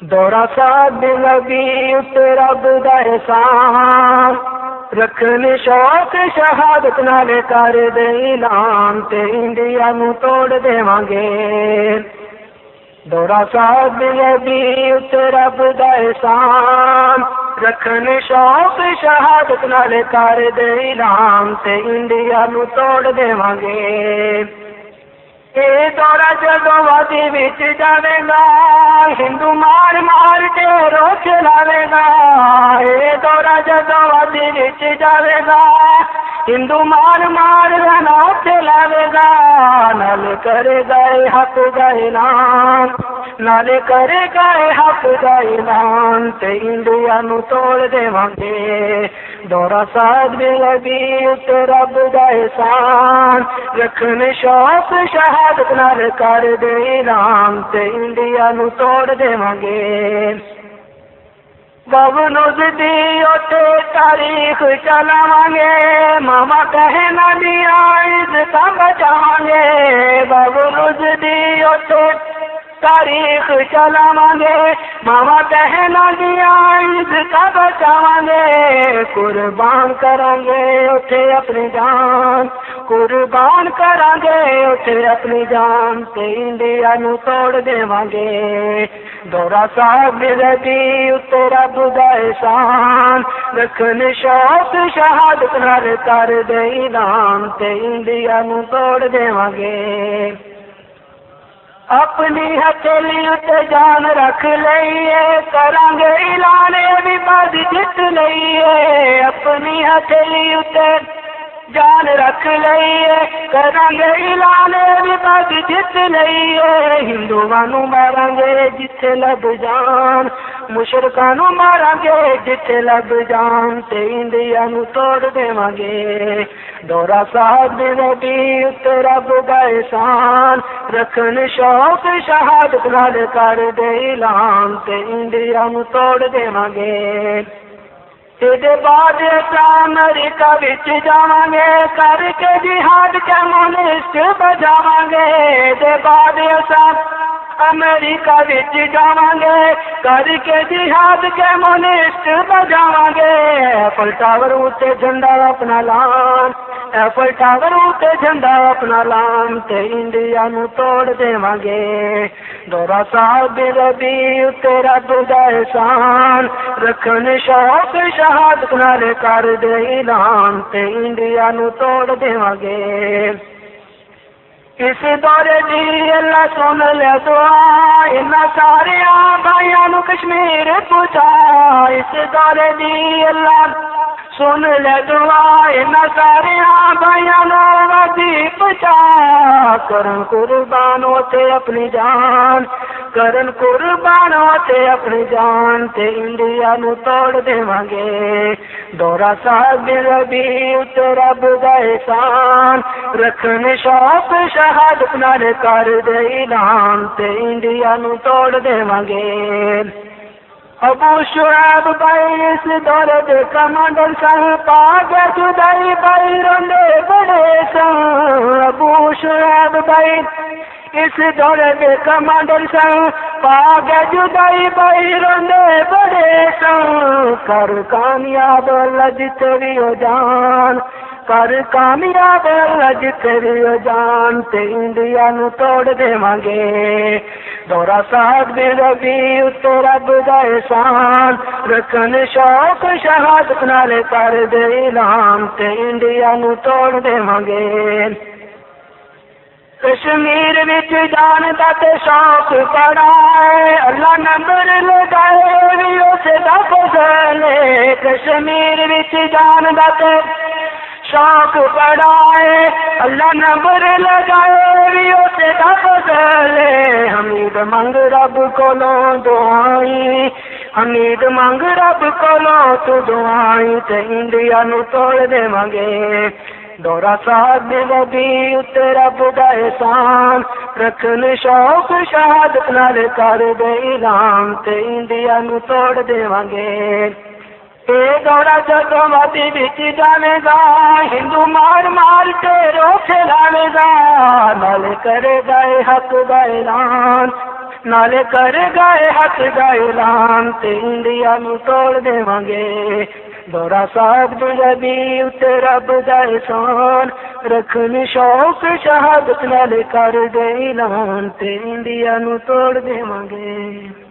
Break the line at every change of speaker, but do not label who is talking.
دورا ساد نبی ات رب دا احسان۔ رکھنے شوق شہادت نالے کر دے اعلان تے انڈیا نو توڑ دیواں گے۔ دورا ساد نبی ات رب دا احسان۔ رکھنے شوق شہادت نالے کر دے اعلان تے انڈیا نو توڑ دیواں گے۔ اے دورا جدو وادی بچ جائے گا، ہندو مار مار کے روک لاوے گا اے دورا جدو وادی بچ جائے گا ہندو مار مار رنا چلاوے گا نال کرے گئے حق گئے نام نال کرے گئے حق گئے نام تے انڈیا نو توڑ دے گے دورا ساد بھی لگی رب دا احسان رکھنے شوق شہادت نال کر دے رام تے انڈیا نو توڑ دے گے ببنوز دی اوتے تاریخ چلاواں گے ماما کہنا دیا عزت بچاواں گے ببنوز دی اوتے تاریخ چلاواں گے ماما کہنا دیا عزت بچاواں گے قربان کریں گے اٹھے اپنی جان۔ قربان کریں گے اٹھے اپنی جان۔ تے انڈیا نو توڑ دیواں گے دورا صاحب ربی اتنے رب دا احسان۔ رکھنے شوق شہادت نال کر دے نام تے انڈیا نو توڑ دیواں گے اپنی ہتھیلی اتنے جان رکھ لئیے کریں گے اعلان بھی بد جت لئیے اپنی ہتھیلی اتنے جان رکھ لئیے کریں گے اعلان بھی جت لئیے ہندو مارا گے جتھے لب جان مشرقان مارا گے جتھے لب جان۔ تے انڈیا نو توڑ دیواں گے دورا صاحب دے نبی تے رب دا احسان۔ رکھن شوق شہادت نال کر دے اعلان۔ تے انڈیا نو توڑ دیواں گے تیرے بعد امریکہ بچ جاواں گے کر کے جہاد کمونسٹ بجاواں گے دے بعد امریکہ بچ جاواں گے کر کے جہاد کمونسٹ بجاواں گے ایفل ٹاور اتنے جھنڈا اپنا لان ایفل ٹاور اتنے جھنڈا اپنا لان تے انڈیا نو توڑ دیواں گے دورا صاحب ربی اتنے رب دا احسان رکھن شوق شہادت نال کر دے اعلان تے انڈیا نو توڑ دیواں گے اس دورے دی اللہ سن لے دعا ان سارے بھائیاں نو کشمیر پہنچا اس دورے دی اللہ سن لے دعا ان سارے بھائیاں نو ودی کرن قربان ہوتے اپنی جان۔ کرن قربان ہوتے اپنی جان تے انڈیا نو توڑ دیواں گے۔ دورا صاحب ربی تے رب دا احسان۔ رکھن شوق شہادت نال کر دے اعلان تے انڈیا نو توڑ دیواں گے۔ ابو شعیب بھائی اس دور دے کمانڈر سن پا گیا جدائی بھائی روندے بڑے سن۔ ابو شعیب بھائی اس دور دے کمانڈر سن پا گیا جدائی بھائی روندے بڑے سن۔ کر کامیاب لج تیری ہو جان، کر کامیاب لج تیری ہو جان۔ تے انڈیا نو توڑ دیواں گے دورا صاحب دے ربی اتنے رب دا احسان، رکھن شوق شہادت نال کر دے اعلان تے انڈیا نو توڑ دیواں گے۔ کشمیر وچ جان دا تے شوق بڑا ہے، اللہ نمبر لگائے بھی اس دا فضل ہے۔ کشمیر وچ جان دا تے شوق بڑا ہے، اللہ نمبر لگائے بھی اس دا فضل ہے حمید منگ رب کولو دعائیں حمید منگ رب کولو تو دعائیں تے انڈیا نو توڑ دے گے دورا صاحب نبی اتنے رب دا احسان رکھن شوق شہادت نال کر دے اعلان تے انڈیا نو توڑ دے گے اے دورا جدو وادی بچ گا، ہندو مار مار کے روک لاوے گا۔ نال کرے گا حق دا اعلان، نالے کر گئے حق دا اعلان، تے انڈیا نو توڑ دیواں گے۔ دورا صاحب جبی اتے رب دا احسان، رکھن شوق شہادت نالے کر دے اعلان، تے انڈیا نو توڑ دیواں گے۔